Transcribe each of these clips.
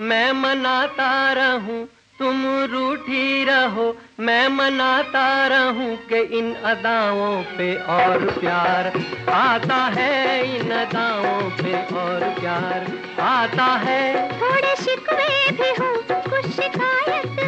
मैं मनाता रहूँ, तुम रूठी रहो। मैं मनाता रहूँ कि इन अदाओं पे और प्यार। आता है इन अदाओं पे और प्यार। आता है। थोड़े शिकवे भी हो, कुछ शिकायत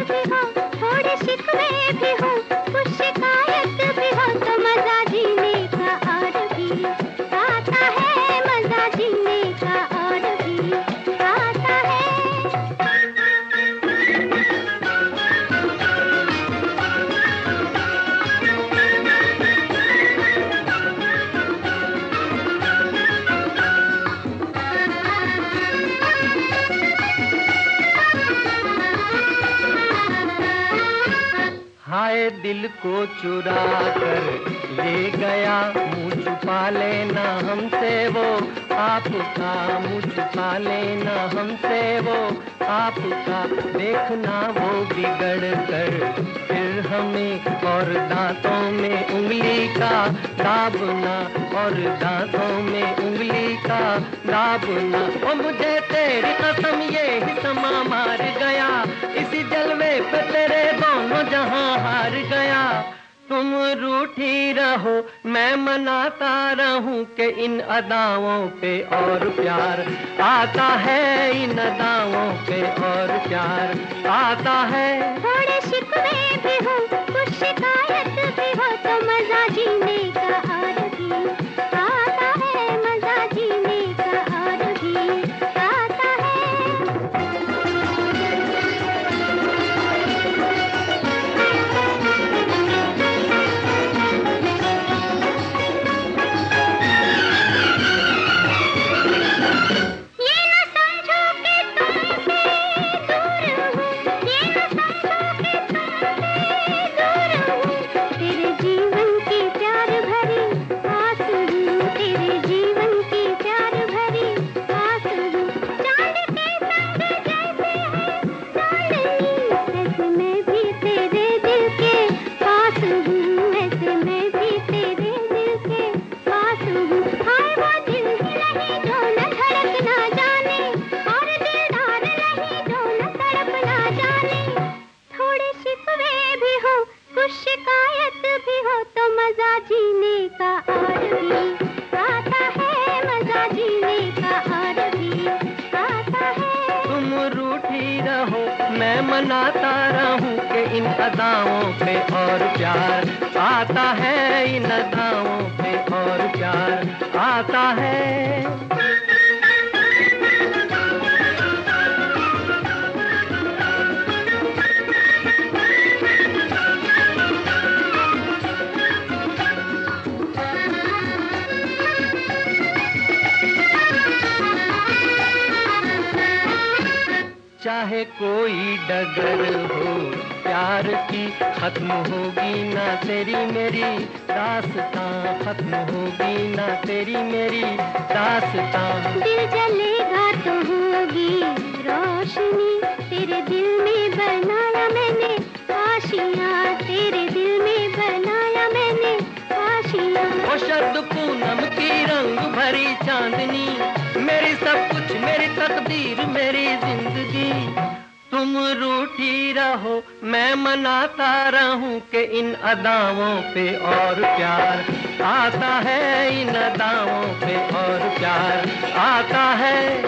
हाय दिल को चुरा कर ले गया, मुँह छुपा लेना हमसे वो। आपका मुँह छुपा लेना हमसे वो। आपका देखना वो बिगड़ कर, फिर हमें और दांतों में उंगली का दाबना, और दांतों में उंगली का दाबना। ओ मुझे तेरी कसम, ये ही समा मार गया। जलवे पे तेरे दोनों जहाँ हार गया। तुम रूठी रहो, मैं मनाता रहूँ के इन अदाओं पे और प्यार। आता है इन अदाओं पे और प्यार। आता है। थोड़े शिकवे भी हो, कुछ शिकायत मनाता हूँ कि इन अदाओं पे और प्यार आता है, इन अदाओं पे और प्यार आता है। चाहे कोई डगर हो प्यार की खत्म होगी ना तेरी मेरी दास्तां खत्म होगी ना तेरी मेरी दास्तां। दिल जलेगा तो होगी रोशनी तेरे दिल में बनाया मैंने आशियाँ तेरे दिल में बनाया मैंने आशियाँ। ओ शरद पूनम की रंग भरी चांदनी मेरी सब कुछ मेरी तकदीर तुम रूठी रहो, मैं मनाता रहूँ कि इन अदावों पे और प्यार। आता है इन अदावों पे और प्यार। आता है